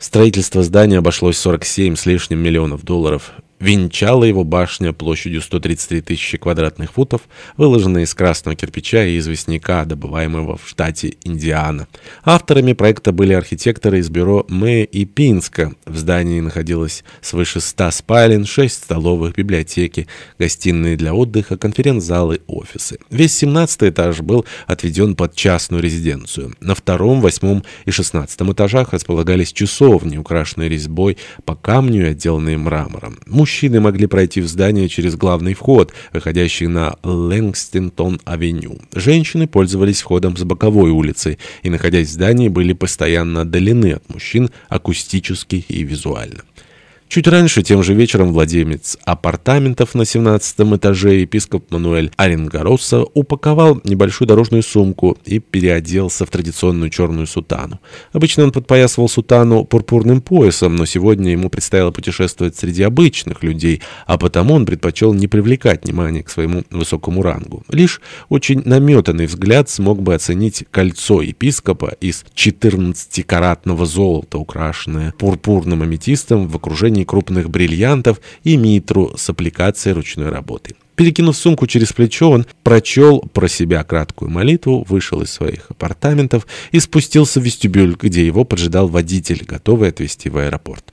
Строительство здания обошлось 47 с лишним миллионов долларов. Венчала его башня площадью 133 тысячи квадратных футов, выложенная из красного кирпича и известняка, добываемого в штате Индиана. Авторами проекта были архитекторы из бюро Мэ и Пинска. В здании находилось свыше 100 спален, 6 столовых, библиотеки, гостиные для отдыха, конференц-залы, офисы. Весь 17 этаж был отведен под частную резиденцию. На втором, восьмом и шестнадцатом этажах располагались часовни, украшенные резьбой по камню и отделанные мрамором могли пройти в здание через главный вход, выходящий на Лэнгстинтон-авеню. Женщины пользовались входом с боковой улицы и, находясь в здании, были постоянно отдалены от мужчин акустически и визуально. Чуть раньше, тем же вечером, владелец апартаментов на 17 этаже, епископ Мануэль Оренгороса, упаковал небольшую дорожную сумку и переоделся в традиционную черную сутану. Обычно он подпоясывал сутану пурпурным поясом, но сегодня ему предстояло путешествовать среди обычных людей, а потому он предпочел не привлекать внимания к своему высокому рангу. Лишь очень наметанный взгляд смог бы оценить кольцо епископа из 14-каратного золота, украшенное пурпурным аметистом в окружении сотни крупных бриллиантов и митру с аппликацией ручной работы. Перекинув сумку через плечо, он прочел про себя краткую молитву, вышел из своих апартаментов и спустился в вестибюль, где его поджидал водитель, готовый отвезти в аэропорт.